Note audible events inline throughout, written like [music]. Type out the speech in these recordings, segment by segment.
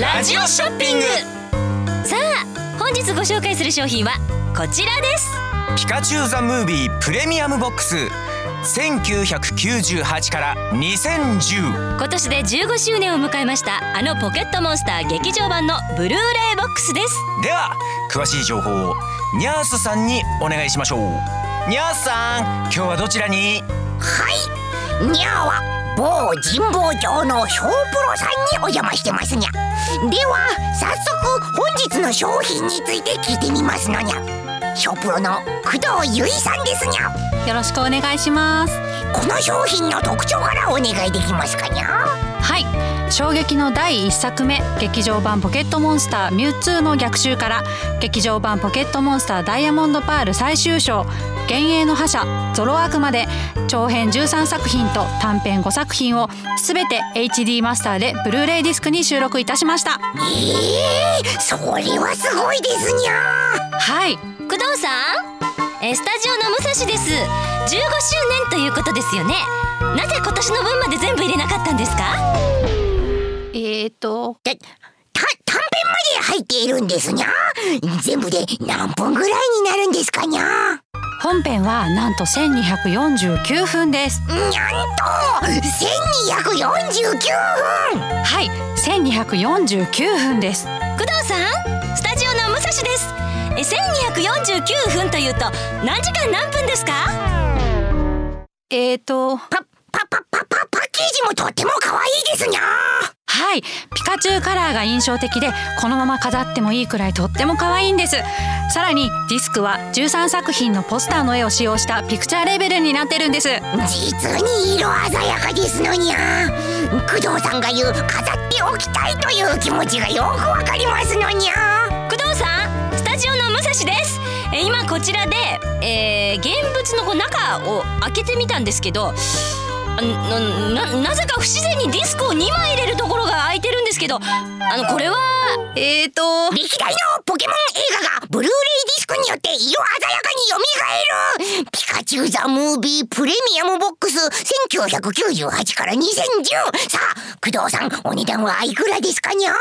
ラジオショッピング。さあ本日ご紹介する商品はこちらです。ピカチュウザムービープレミアムボックス。1998から2010今年で15周年を迎えましたあのポケットモンスター劇場版のブルーレイボックスです。では詳しい情報をニャースさんにお願いしましょう。ニャースさん今日はどちらに？はいにゃーは某神保町のショープロさんにお邪魔してますにゃ。では早速本日の商品について聞いてみますのにゃ。ショープロの工藤由衣さんですにゃ。よろしくお願いします。この商品の特徴からお願いできますかにゃはい。衝撃の第1作目劇場版ポケットモンスターミュウツーの逆襲から劇場版ポケットモンスターダイヤモンドパール最終章幻影の覇者ゾロアクまで長編13作品と短編5作品をすべて HD マスターでブルーレイディスクに収録いたしました。えー、それはすごいですにゃはい。工藤さん？えスタジオの武蔵です15周年ということですよね。なぜ今年の分まで全部入れなかったんですか？えーと。た短編まで入っているんですにゃ？全部で何分ぐらいになるんですかにゃ？本編はなんと1249分です。にゃんと1249分！はい1249分です。工藤さんスタジオの武蔵です。え1249分というと何時間何分ですか？えーとパパパパパパッケージもとっても可愛いですにゃはい。ピカチュウカラーが印象的でこのまま飾ってもいいくらいとっても可愛いんです。さらにディスクは13作品のポスターの絵を使用したピクチャーレベルになってるんです。実に色鮮やかですのにゃ工藤さんが言う飾っておきたいという気持ちがよくわかりますのにゃ工藤さんスタジオの武蔵ですえ今こちらで、えー、現物のこう中を開けてみたんですけどあなななぜか不自然にディスクを2枚入れるところが開いてるんですけどあのこれはえーと歴代のポケモン映画がブルーレイディスクによって色鮮やかに蘇る。ピカチュウザムービープレミアムボックス1998から2010さあ工藤さんお値段はいくらですかにゃは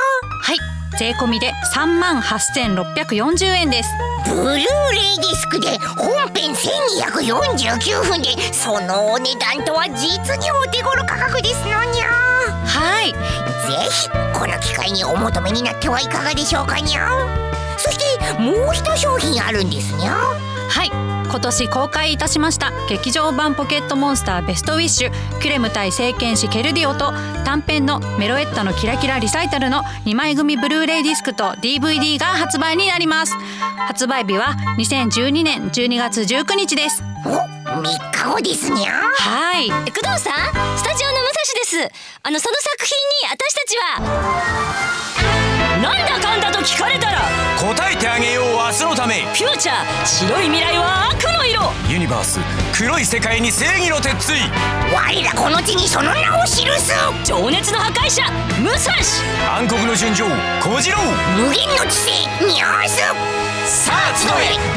い税込みで3万8640円です。ブルーレイディスクで本編1249分でそのお値段とは実にお手頃価格ですのにゃはい。ぜひこの機会にお求めになってはいかがでしょうかにゃそしてもう一商品あるんですにゃはい今年公開いたしました。劇場版ポケットモンスターベストウィッシュ。キュレム対聖剣士ケルディオと短編のメロエッタのキラキラリサイタルの2枚組ブルーレイディスクと DVD が発売になります。発売日は2012年12月19日です。お3日後ですにゃはい。え工藤さん？スタジオの武蔵です。あのその作品に私たちは。なんだかんだと聞かれたフューチャー白い未来は悪の色。ユニバース黒い世界に正義の鉄槌。我らこの地にその名を記す。情熱の破壊者武蔵。暗黒の純情小次郎。無限の知性ニャースさあ集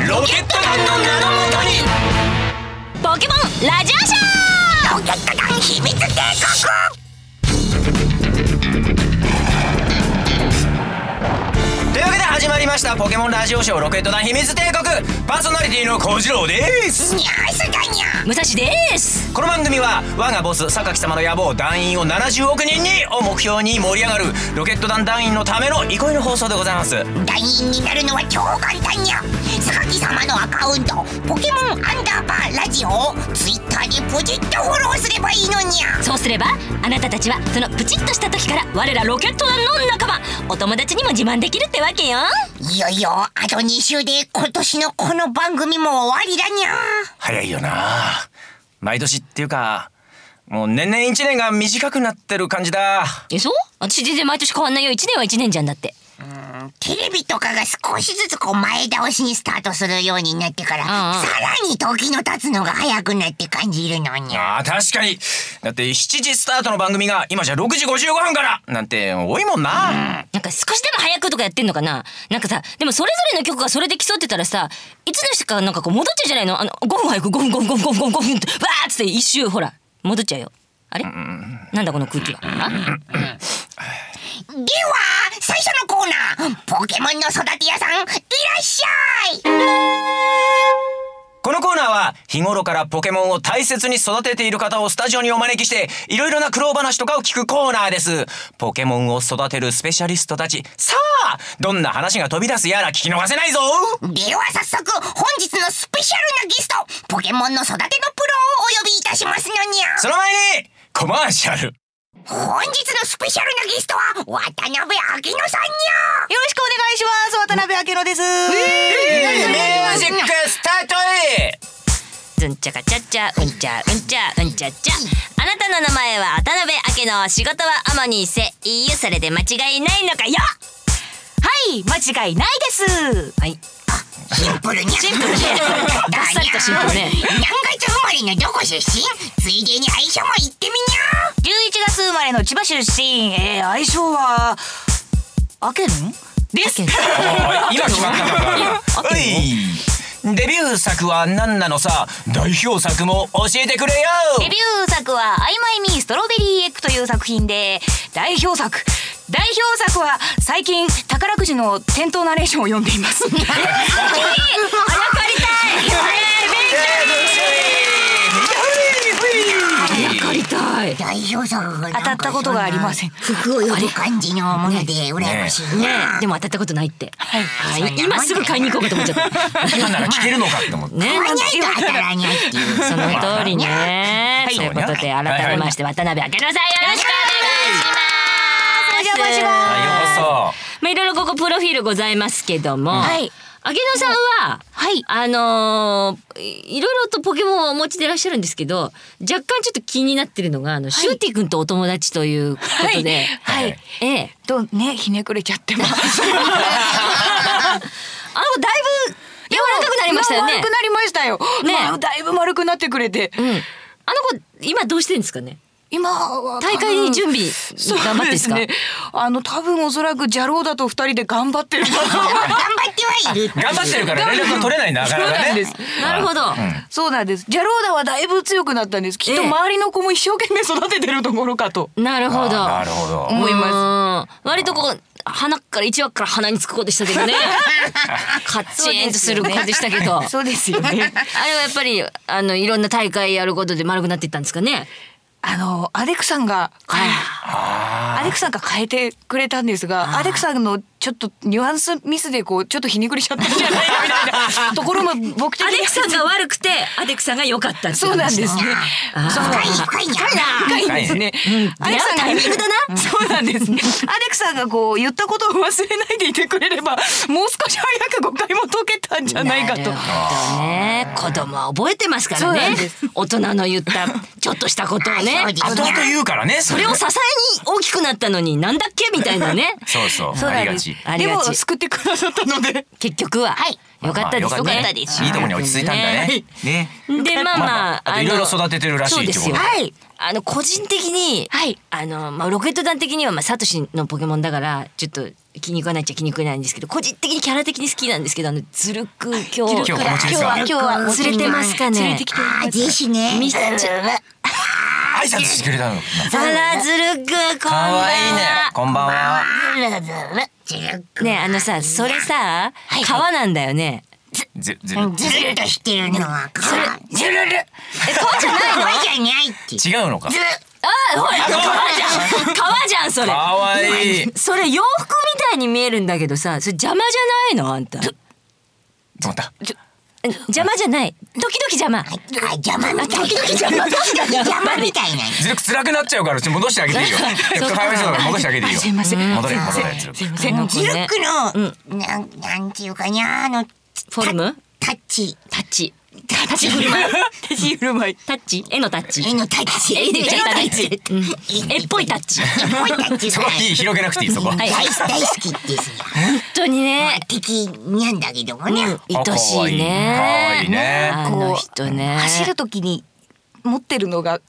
え。ロケット団の名のもとに。ポケモンラジオショー。ロケット団秘密帝というわけで始まりましたポケモンラジオショーロケット団秘密帝国。パーソナリティの小次郎です。国ニャースだにゃ武蔵です。この番組は我がボス榊様の野望団員を70億人にを目標に盛り上がるロケット団団員のための憩いの放送でございます。団員になるのは超簡単にゃ榊様のアカウントポケモンアンダーバーラジオをツにポチッとフォローすればいいのにゃ。そうすればあなたたちはそのプチッとした時から我らロケット団の仲間。お友達にも自慢できるってわけよ。いよいよあと2週で今年のこの番組も終わりだにゃ。早いよな。毎年っていうかもう年々一年が短くなってる感じだ。えそう私全然毎年変わんないよ。1年は1年じゃんだってテレビとかが少しずつこう前倒しにスタートするようになってから、うんうん。さらに時の経つのが早くなって感じるのに。ゃあー確かに。だって7時スタートの番組が今じゃ6時55分からなんて多いもんな、なんか少しでも早くとかやってんのかな。なんかさでもそれぞれの曲がそれで競ってたらさいつの日かなんかこう戻っちゃうじゃないの。あの5分早く5分5分5分5分5分5分ってわーっつって一周ほら戻っちゃうよあれなんだこの空気はあではーナーポケモンの育て屋さんいらっしゃい。このコーナーは日頃からポケモンを大切に育てている方をスタジオにお招きしていろいろな苦労話とかを聞くコーナーです。ポケモンを育てるスペシャリストたち。さあどんな話が飛び出すやら聞き逃せないぞ。では早速本日のスペシャルなゲストポケモンの育てのプロをお呼びいたしますのにゃ。その前にコマーシャル本日のスペシャルなゲストは渡辺明乃さんにゃよろしくお願いします。渡辺明乃です、ミュージックスタートずんちゃかちゃっちゃうんちゃうんちゃうんちゃっちゃ。あなたの名前は渡辺明の仕事は主にせいいよそれで間違いないのかよ。はい間違いないです。はいシンプルに。ゃシンプルねバッサリとシンプルね。何月生まれのどこ出身ついでに愛称も言ってみにゃ11月生まれの千葉出身。えー、愛称は？アケルンです。今決まったの？かデビュー作は何なのさ？代表作も教えてくれよ。デビュー作は「アイマイミーストロベリーエッグ」という作品で代表作代表作は最近宝くじの店頭ナレーションを読んでいます。[laughs] あやかりたい。あやかりたい。代表作が当たったことがありません。服を呼ぶ感じのもので羨ましい。ね。でも当たったことないって。はい。はい。今すぐ買いに行こうかと思っちゃった。今なら聞けるのかって思って。ね。その通りね。はいということで改めまして渡辺明乃さんよろしくお願いします。お邪魔します。はいよまあいろいろここプロフィールございますけども、はい。明乃さんは、はい。あのーいいろいろとポケモンをお持ちでいらっしゃるんですけど、若干ちょっと気になってるのがあの、シューティ君とお友達ということで、はい。はい。ええ、とねひねくれちゃってます。[laughs] あの子だいぶ柔らかくなりましたよね。丸。くなりましたよ、ね。まあだいぶ丸くなってくれて、うん。あの子今どうしてるんですかね？今は大会に準備そう頑張ってんですか？ねあの多分おそらくジャローダと二人で頑張ってる頑張ってはいる [laughs] 頑張ってるから連絡が取れないんだなかなかねなるほど。そうなんですジャローダはだいぶ強くなったんですきっとええ周りの子も一生懸命育ててるところかとなるほど。なるほど思いますす。割とこう鼻から一枠から鼻につく子でしたけどね。[laughs] カッチンとする子でしたけど。そうですよねあれはやっぱりあのいろんな大会やることで丸くなっていったんですかね？あのアレクさんが変えアレクさんが変えてくれたんですがアレクさんのちょっとニュアンスミスでこうちょっとひねくりしちゃったんじゃないかみたいな。[laughs] ところも僕的に。アレクさんが悪くてアレクさんが良かったそうなんですね。あー。そう。深い深いにゃ深いんですね。アレクさんがタイミングだな。そうなんですね。アレクさんがこう言ったことを忘れないでいてくれれば、もう少し早く誤解も解けたんじゃないかと。なるほどね。子供は覚えてますからそうなねんです。大人の言ったちょっとしたことをね。後々言うからねそそれを支えに大きくなったのになんだっけ？みたいなね。そうそう。そうなんです。ありがち。でも救ってくださったので。[laughs] 結局は。はいよかったです。まあよかまあったです。いいとこに落ち着いたんだねねでまあまあいろいろ育ててるらしいですよ。ってことはい。あの個人的に、はいあのまあロケット団的にはまあサトシのポケモンだからちょっと気に食わないっちゃ気に食わないんですけど個人的にキャラ的に好きなんですけどあのズルク今日今日お持ちですか？今日は連れてますかね？連れてきてあーぜひねみちょ挨拶してくれたの。あらずるくこんばん可は。愛いね。こんばんは。ねあのさそれさ川なんだよね。ずずる。ずるっとしてるのは川。ずるるえ川じゃないの？川じゃないって。違うのか。あほら川じゃん。川じゃんそれ。可愛い。それ洋服みたいに見えるんだけどさそれ邪魔じゃないのあんた。と思った。邪魔じゃない時々邪魔。あ邪魔。みたいな邪魔。邪魔みたいな。ずるく辛くなっちゃうから [laughs] 戻してあげていいよ。かわいそうだから戻してあげていいよ。すいません。戻れ戻れ。すいません。ジルックの、なんなんていうかにゃあのフォルム？タッチ。タッチタッチ振る舞い。手振る舞い。タッチ。絵のタッチ。絵のタッチ。絵でちゃったね絵のタッチ。うん絵っぽいタッチ。絵っぽいタッチそこいい広げなくていいそこは。い大大好きですよ。本当にまねあ敵にゃんだけどもね。愛しいね。可愛いね。あの人ね。走る時に持ってるのが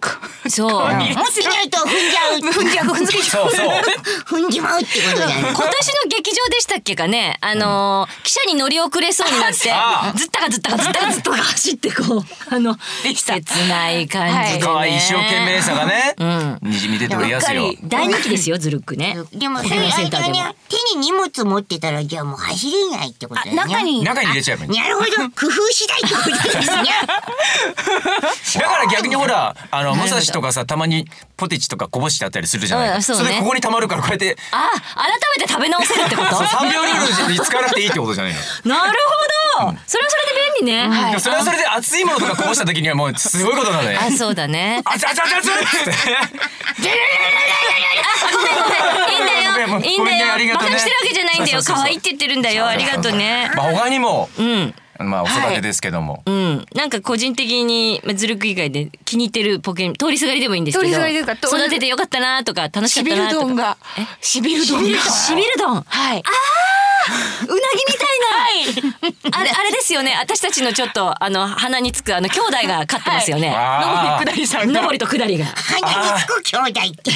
そう。[laughs] 持ってないと踏んじゃう。踏んじゃう。踏んづけちゃうそうそう。踏んじまうってことだね [laughs] 今年の劇場でしたっけかね？あのー記者に乗り遅れそうになってあずったかずったかずったかずったか走ってこう [laughs] あの切ない感じでね。可愛い一生懸命さがねうん。にじみ出ておりやすよ。大人気ですよズルックね。でもそれセンター手にに荷物持ってたらじゃあもう走れないってことだね。中に。中に入れちゃえばいいなるほど。工夫次第ってことですね。だから逆にほらあの武蔵とかさたまにポテチとかこぼしてあったりするじゃない、うんそうね。れここに溜まるからこうやって。あ改めて食べ直せるってこと？そう3秒ルールに使わなくていいってことじゃないの、なるほど、それはそれで便利ね、でもそれはそれで熱いものとかこぼした時にはもうすごいことなのねあそうだね。熱々熱々って。いいんだよごめんいいん。だごめんねありよがとうねバカにしてるわけじゃないんだよ。そうそうそう可愛いって言ってるんだよ。ありがとうね。まあ他にもうんまあお育てですけども、うん、なんか個人的にまあズルク以外で気に入ってるポケ通りすがりでもいいんですけど。育ててよかったなとか楽しかしびったなとか。る丼が。しびる丼がしびる丼はい。うなぎみたいな、あれあれですよね。私たちのちょっとあの鼻につくあの兄弟が飼ってますよね、あーのぼりくだりさんが。上りと下りが。鼻につく兄弟って。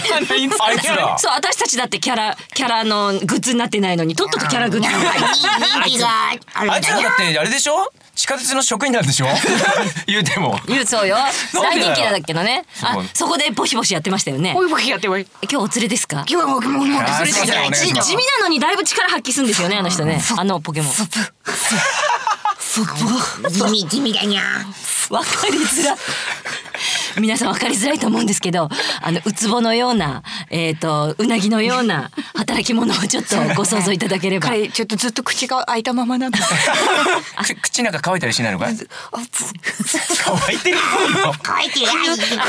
あいつら [laughs] そう私たちだってキャラキャラのグッズになってないのにとっととキャラグッズ。人気があるんだよあいつらだ。ってあれでしょ？地下鉄の職員なんでしょ？[laughs] 言うても。言うそうよ。大なんでだよ。人気なんだけどね。あそう。そこでボシボシやってましたよね。おいぼきやっておい。今日お連れですか？今日はもうもうもうれ地味なのにだいぶ力発揮するんですよねあの人ね。あのポケモン。地味地味だにゃ。わかりづらい皆さんわかりづらいと思うんですけどあのウツボのようなえっ、とうなぎのような働き者をちょっとご想像いただければ。彼ちょっとずっと口が開いたままなんだ。[laughs] く口なんか乾いたりしないのかい？あつ乾いてるっぽいよ。乾いてる。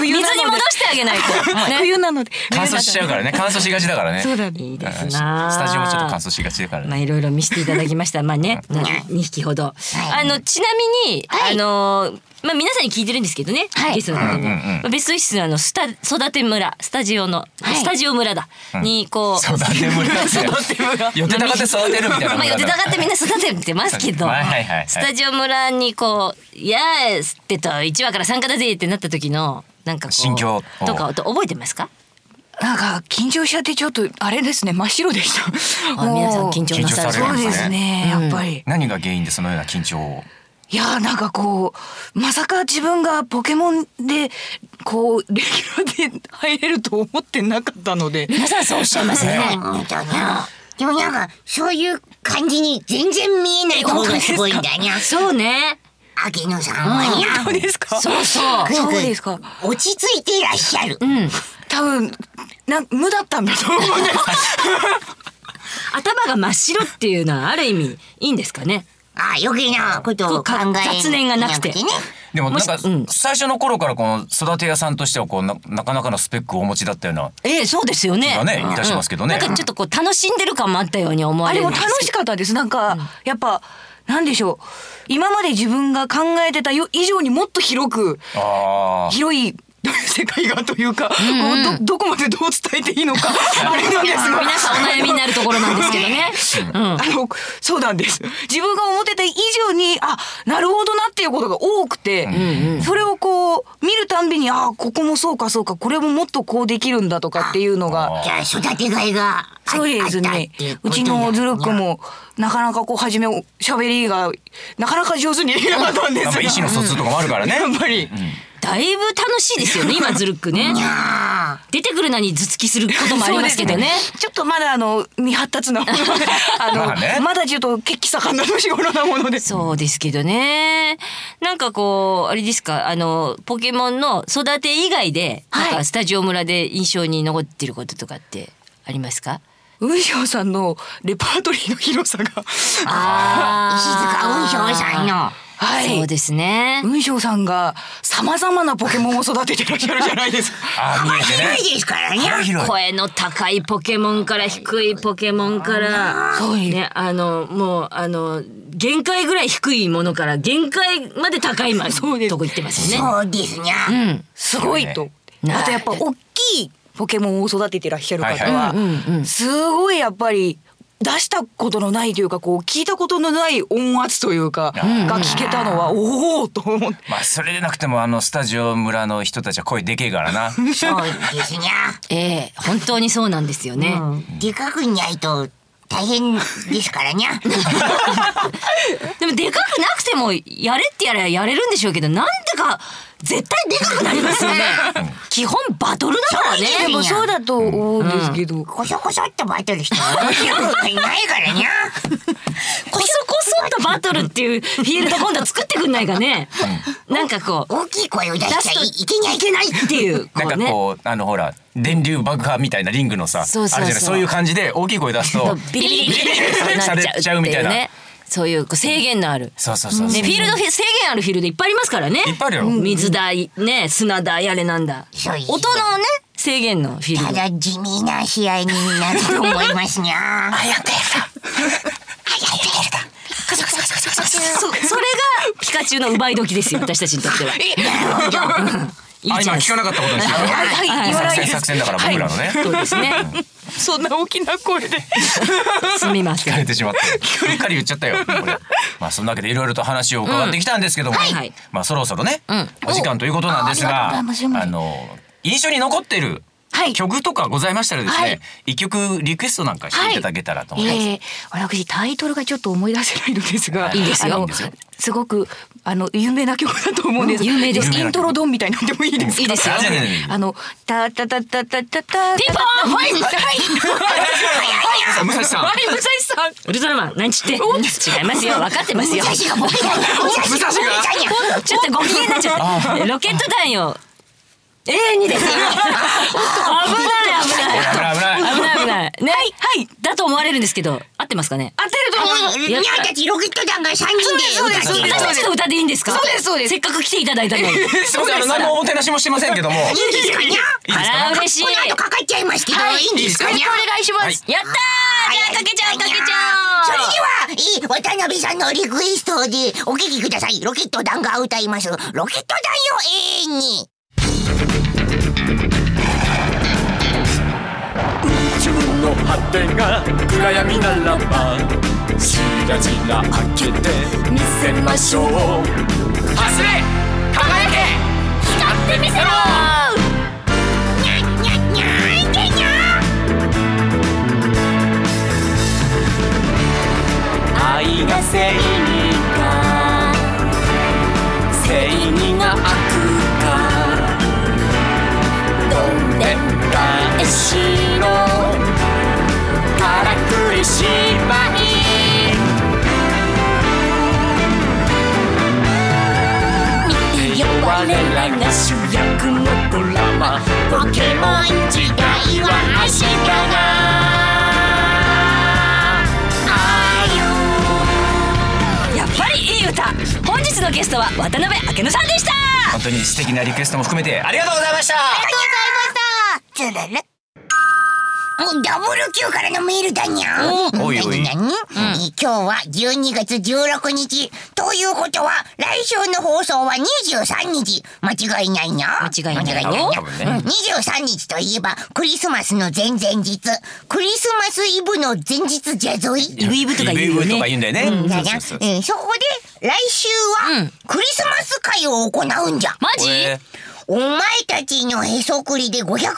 水に戻してあげないと、ね、冬なので。乾燥しちゃうからね。乾燥しがちだからね。そうだね。いいですうんなスタジオもちょっと乾燥しがちだからね。まあいろいろ見せていただきました。まあね、な2匹ほど。あのちなみに、あのまあ皆さんに聞いてるんですけどね、ゲストの方に、うんうんうんまあベストイスのスタ育て村スタジオの、スタジオ村だ、にこう。育て村って。寄ってたかって育てるみたいなまあ、寄ってたがってみんな育ててますけど、はいはいはいはい。スタジオ村にこう「イエース!」ってと1話から参加だぜってなった時のなんかこう心境。とかと覚えてますか？なんか緊張しちゃってちょっとあれですね。真っ白でした。あ皆さん緊張なさるそうですね。やっぱり。何が原因でそのような緊張を？いやーなんかこうまさか自分がポケモンでこうレギュラーで入れると思ってなかったので。皆さんそうおっしゃいますね。本当にゃ。でもなんかそういう感じに全然見えない方がすごいんだにゃ。そうね。秋野さんはにゃ。そうですか？そうそう。そうですか。落ち着いていらっしゃる。うん。多分なん無だったんだと思うんです。[laughs] 頭が真っ白っていうのはある意味いいんですかね？ああ余計なことを考え雑念がなくてね。でもなんか最初の頃からこの育て屋さんとしてはこうななかなかのスペックをお持ちだったようなええそうですよね。気がねいたしますけどねなんかちょっとこう楽しんでる感もあったように思わあれるんれも楽しかったです。なんか、やっぱなんでしょう。今まで自分が考えてたよ以上にもっと広くあ広い世界がというか、こうどどこまでどう伝えていいのか [laughs] あれなんですが。皆さんお悩みになるところなんですけどね。[laughs] うん。あのそうなんです。自分が思ってた以上にあなるほどなっていうことが多くて、それをこう見るたんびにあここもそうかそうかこれももっとこうできるんだとかっていうのがじゃあ育てがいがあそうですね。うちのズルックももなかなかこう初め喋りがなかなか上手にできなかったんですがやっぱ意思の疎通とかもあるからね。[laughs] やっぱり、だいぶ楽しいですよね [laughs] 今ズルックね。あ出てくるなに頭突きすることもありますけどね。ちょっとまだあの未発達なもので [laughs] あのまあねまだちょっと血気盛んな年頃なものでそうですけどね。なんかこうあれですかあのポケモンの育て以外で、はいなんかスタジオ村で印象に残ってることとかってありますか？雲翔さんのレパートリーの広さがあ [laughs] 石塚雲翔さんのはい。そうですね。雲翔さんがさまざまなポケモンを育ててらっしゃるじゃないですか。[laughs] あー見えて広いねですからね。声の高いポケモンから低いポケモンから。そうねあのもうあの限界ぐらい低いものから限界まで高いまです。とこ行ってますよね。そうですにゃ、うん。すごいと。ね。あとやっぱ大きいポケモンを育ててらっしゃる方はすごいやっぱり出したことのないというかこう聞いたことのない音圧というかが聞けたのはおおと思って。まあそれでなくてもあのスタジオ村の人たちは声でけえからな。そうですにゃ、ええ本当にそうなんですよね。うん、でかくないと大変ですからにゃ。[laughs] でもでかくなくてもやれってやればやれるんでしょうけどなんでか絶対でかくなりますよね。基本バトルだからね。でもそうだと思うんですけど、こそこそっとバトルして面白くないからにゃこそこそっとバトルっていうフィールド今度は作ってくんないかね。なんかこう大きい声を出しちゃいいけにゃいけないっていう。なんかこうあのほら電流爆破みたいなリングのさそうそうそう。あれじゃないそういう感じで大きい声出すと [laughs] ビリビリビリビリってされちゃうみたいなねそういう制限のある。そうそうそうね、フィールド制限あるフィールドいっぱいありますからね。いっぱいあるよ。水台ね砂台あれなんだ。そういう。音のね制限のフィールド。ただ地味な試合になると思いますにゃ [laughs] あやってるだ。そそれがピカチュウの奪い時ですよ私たちにとっては。[laughs] 今聞かなかったことにしよう。よはい言わないです。作戦作戦だから僕らのね。そうですね。そんな大きな声で。すみません。聞かれてしまって。うっかり言っちゃったよ。まあそんなわけでいろいろと話を伺ってきたんですけども、まあそろそろね、ん。お時間ということなんですがあの印象に残ってるはい曲とかございましたらですはいね一、曲リクエストなんかしていただけたらと思います。ええ私タイトルがちょっと思い出せないのですが、いいですよすごくあの有名な曲だと思うんです。うん有名ですイントロドンみたいなのでもいいですか？いいですよあのタタタタタタタピンポンはいはいはい武蔵さんはい武蔵さん。ウルトラマン何ちって違いますよ分かってますよ。武蔵がちょっとご機嫌になっちゃった。ロケット弾よ。永遠にですよ。危ない危ない。危ない危ない危ない危ない。ね、はい、だと思われるんですけど、合ってますかね？当てると思います。にゃーたちロケット団が三人で歌ってそうるです私たちの歌でいいんですか。そうですそうですせっかく来ていただいたのに。[laughs] すみませんあの何もおもてなしもしてませんけども [laughs] いいですかにゃあら嬉しい。この後かかっちゃいますけど、はいい、いんですかにゃお願いします。やったー。じゃあかけちゃうかけちゃそれでは、え渡辺さんのリクエストでお聴きください。ロケット団が歌います。ロケット団よ永遠に。果てが暗闇ならばしらじら開けてみせましょう。走れ!輝け!光ってみせろ!にゃにゃにゃいけにゃ愛が正義か正義が悪かどんでん返し芝居見てよ我らが主役のドラマ。ポケモン時代は足やっぱりいい歌。本日のゲストは渡辺明乃さんでした。本当に素敵なリクエストも含めてありがとうございました。つるる。ダブル Q からのメールだにゃん。おいおい何々え今日は12月16日。ということは、来週の放送は23日。間違いないにゃ。間違いないよ間違多分ねうん23日といえば、クリスマスの前々日。クリスマスイブの前日じゃぞい。イブイブとか言うよねイブイブとか言うんだよね、うそうそうえーそこで来週はうんクリスマス会を行うんじゃ。マジ？えお前たちのへそくりで500円以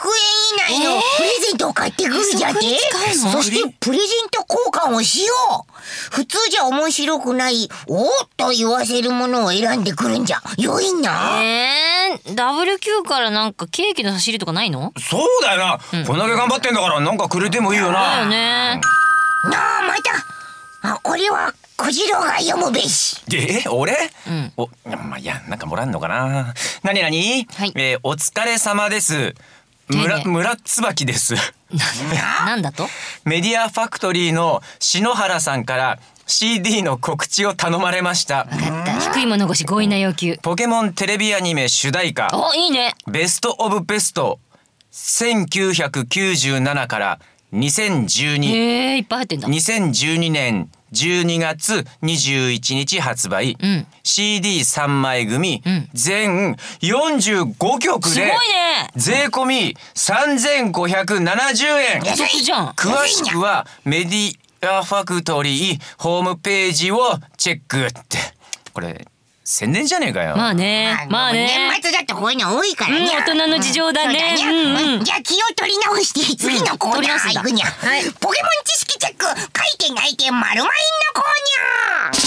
内のプレゼントを買ってくるじゃって、へそくり使うの？そしてプレゼント交換をしよう。普通じゃ面白くないおーっと言わせるものを選んでくるんじゃ。よいな、えー、WQ からなんかケーキの差し入れとかないの？そうだよな、こんだけ頑張ってんだからなんかくれてもいいよだよなね。なあまた。あこれは小次郎が読むべし。え俺、ん。おまあいやなんかもらんのかな。何何、はい。えーお疲れ様です。村村椿です。[laughs] なんだと？メディアファクトリーの篠原さんから CD の告知を頼まれました。低い物腰強引な要求。ポケモンテレビアニメ主題歌。おいいね。ベストオブベスト。1997から2012えー、いっぱい入ってんだ。2012年12月21日発売、うん。CD3 枚組、ん全45曲すごいでね。税込み3570円。お得じゃん。詳しくはメディアファクトリーホームページをチェックって。これ宣伝じゃねえかよ、まあね。まあね。年末だとこういうの多いからにゃ、うん大人の事情だね。じゃあ気を取り直して次のコーナー行くにゃ、ポケモン知識チェック書いてないて丸まいんのコーニ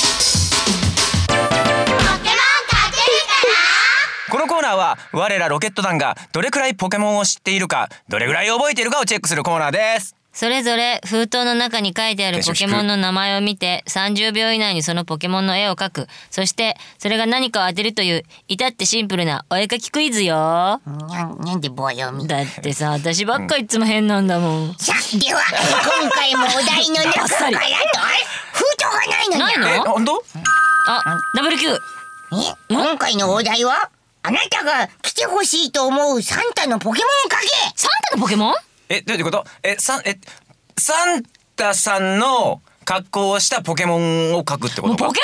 ャポケモン勝てるかーナーは我らロケット団がどれくらいポケモンを知っているかどれくらい覚えているかをチェックするコーナーですそれぞれ封筒の中に書いてあるポケモンの名前を見て30秒以内にそのポケモンの絵を描く。そしてそれが何かを当てるという至ってシンプルなお絵描きクイズよ。にゃんなんで棒読み？だってさ私ばっかいつも変なんだもん。さあでは今回もお題の中からと [laughs] 封筒がないのに。ないの？え本当あダブル Q え今回のお題はあなたが来てほしいと思うサンタのポケモンをかけ。サンタのポケモン？えどういうこと？えさんえサンタさんの格好をしたポケモンを描くってこと？もうポケモン描く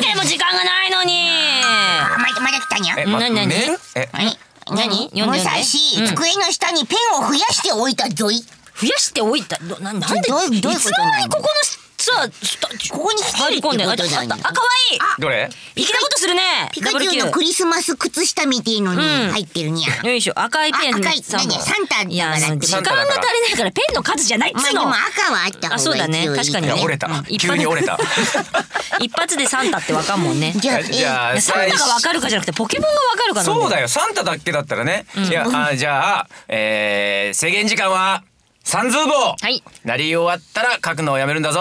だけでも時間がないのに。あまだまだ来たにゃ？え、ま、何何？メール？えはい何？読んで武蔵、読ん。でうん机の下にペンを増やしておいたぞい。増やしておいた？どななんで？どうどういうつことなの？の間にここのさスタここに来てる入り込んであってことなんだあ可愛い。どれ？粋なことするね。ピカチュウのクリスマス靴下みてえのにうん。入ってるにゃ、よいしょ。赤いペンあ赤い。何？サンタいや時間が足りないからペンの数じゃないっつうの。まあでも赤はあった方があそうだね。確かにね。折れた。一急に折れた。[laughs] 一発でサンタってわかんもんね。じゃあじゃあサンタがわかるかじゃなくてポケモンがわかるかそうだよ。サンタだけだったらね、いやあじゃあ、えー、制限時間は三通棒はい。なり終わったら書くのをやめるんだぞ。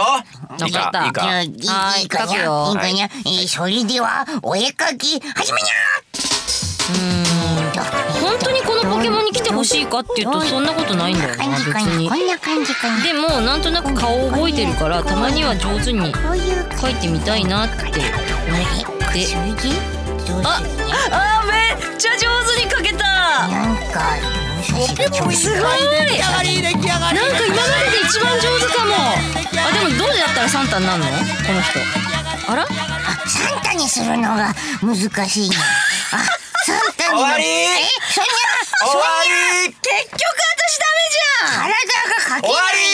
いいわかった。かいいか。じゃあいいはいいい。かにゃいいかにゃ、えーそれではお絵描き始めにゃ本当にこのポケモンに来てほしいかっていうとそんなことないんだよな別感じかににこんな感じ。かにでもなんとなく顔を覚えてるからたまには上手にこういう描いてみたいなって思って。それでどうするにゃあめっちゃ上手に描けた。なんかポケモンすごいなんか今までで一番上手かも。あでもどうやったらサンタになるの？この人。あら？あサンタにするのが難しいな。[laughs] あサンタに終わり。えそんな終わり。結局私ダメじゃん。体が描け終わないり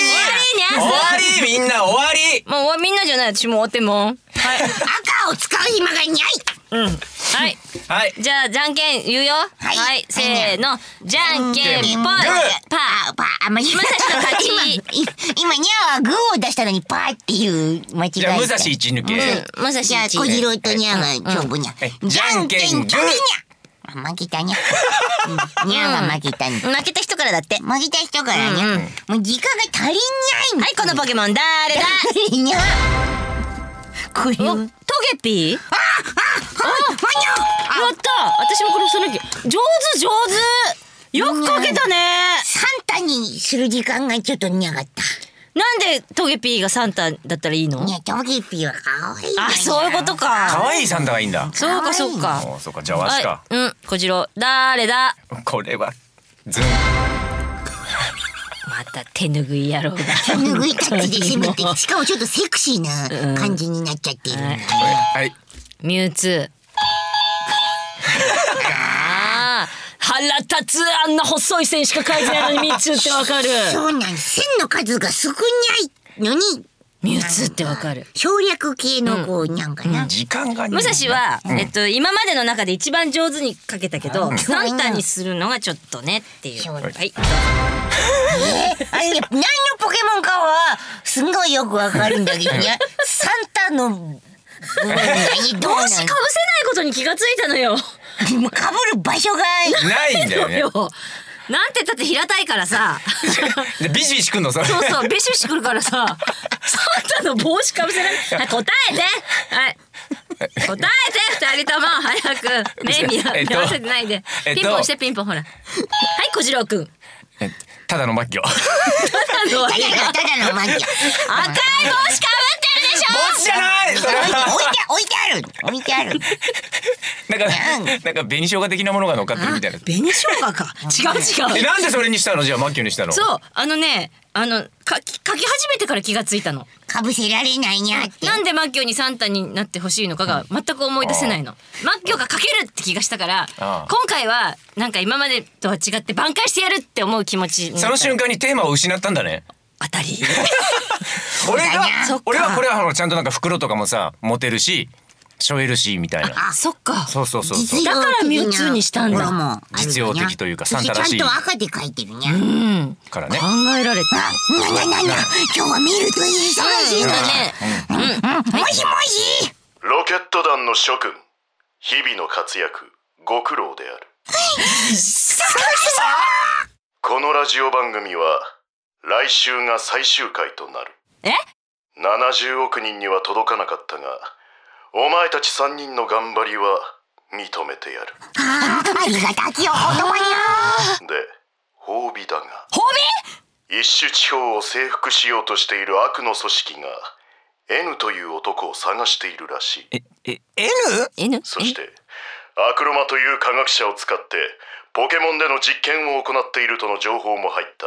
終終わり。みんな終わり。もう終わみんなじゃない。私もう終わってんも。んはい。赤を使う暇がにゃいはい。はい。じゃあじゃんけん言うよ。はい、せーの。じゃんけんぽい。グーパーパーあま今武蔵の勝ち今い今ニャはグーを出したのにパーっていう間違いじゃあ武蔵一抜け、うんまさしじゃあ一小次郎とニャが勝負ニャえじゃんけんグーじゃんけんグーあ負けたニャうんニャが負けたんだ負けた人からだって負けた人からニャもう時間が足りにゃいはいこのポケモン誰だニャこれをおトゲピー？あマニャやった！私もこれ押さなきゃ上手上手！よくかけたね！サンタにする時間がちょっとニャかったなんでトゲピーがサンタだったらいいの？ニャトゲピーは可愛いあそういうことか。可愛いサンタがいいんだ。そうかそうか。おそうか。じゃあわしか、はい、うん小次郎。誰だ？これはズンまた手ぬぐい野郎が手ぬぐいタッチで攻めて [laughs] しかもちょっとセクシーな感じになっちゃってるんだね、はいミュウツ。ー腹立つあんな細い線しか書いてないのにミュウツーってわかる。そうなんです。線の数が少ないのに。ミュウツーってわかる。省略系のこうなんかな、時間がね武蔵は、えっと今までの中で一番上手に書けたけど、サンタにするのがちょっとねっていう。はい。えあれね何のポケモンかはすんごいよくわかるんだけどねサンタの帽子かぶせないことに気がついたのよ。のかぶる場所がないんだよねよ。なんて言ったって平たいからさ。でビシビシくんのそれそうそう、ベシベシくるからさ。サンタの帽子かぶせない。はい、答えて。はい。答えて二人とも早く目見合わせてないで、えっとピンポンしてピンポンほらはい小次郎くんえただの末期ただのただのただのマッキョ赤い帽子かぶってるでしょ帽子じゃない置いて置いてある置いてあるなんかなんか紅生姜的なものが乗っかってるみたいな。紅生姜か。違う違う。えなんでそれにしたの？じゃあ末期にしたの？そうあのねあのかき書き始めてから気がついたの。かぶせられないにゃって。なんでマッキョにサンタになってほしいのかが全く思い出せないの。マッキョが書けるって気がしたからああ。今回はなんか今までとは違って挽回してやるって思う気持ちその瞬間にテーマを失ったんだね。当たり。[laughs] 俺が俺はこれはあのちゃんとなんか袋とかもさ持てるし背負えるしみたいな。あそっか。そうそうそうそう。だからミュウツーにしたんだ。実用的というかサンタらしい。ちゃんと赤で書いてるにゃ、うん。からね。考えられたあ、なななな、今日はメールといい忙しいのだね。ねもしもし。ロケット団の諸君。日々の活躍ご苦労である。このラジオ番組は来週が最終回となる。え？70億人には届かなかったがお前たち3人の頑張りは認めてやる。あありがたきお言葉にゃで褒美だが。褒一種地方を征服しようとしている悪の組織が N という男を探しているらしい。ええ N? そしてアクロマという科学者を使ってポケモンでの実験を行っているとの情報も入った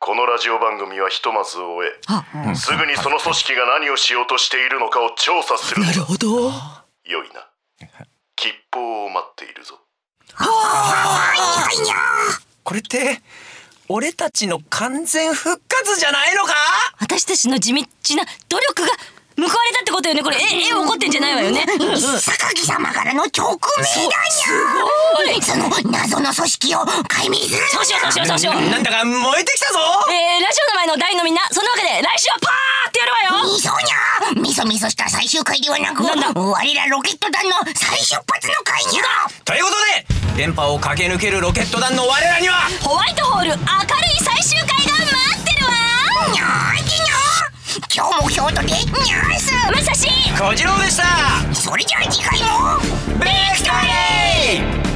このラジオ番組はひとまず終えすぐにその組織が何をしようとしているのかを調査する。なるほど。よいな。吉報を待っているぞ。これって俺たちの完全復活じゃないのか？私たちの地道な努力が報われたってことよね。これえ絵怒ってんじゃないわよね。榊様からの直命だにゃその謎の組織を解明するそうしようそうしようそうしよう。なんだか燃えてきたぞ。えー、ラジオの前の大のみんなそんなわけで来週はパーってやるわよ。そうにゃみそみそした最終回ではなくなんだ？我らロケット団の再出発の回にゃということで電波を駆け抜けるロケット団の我らにはホワイトホール明るい最終回が待ってるわ。にゃーきにゃ今日も京都でにゃーすまさし小次郎でしたそれじゃあ次回もビクトリー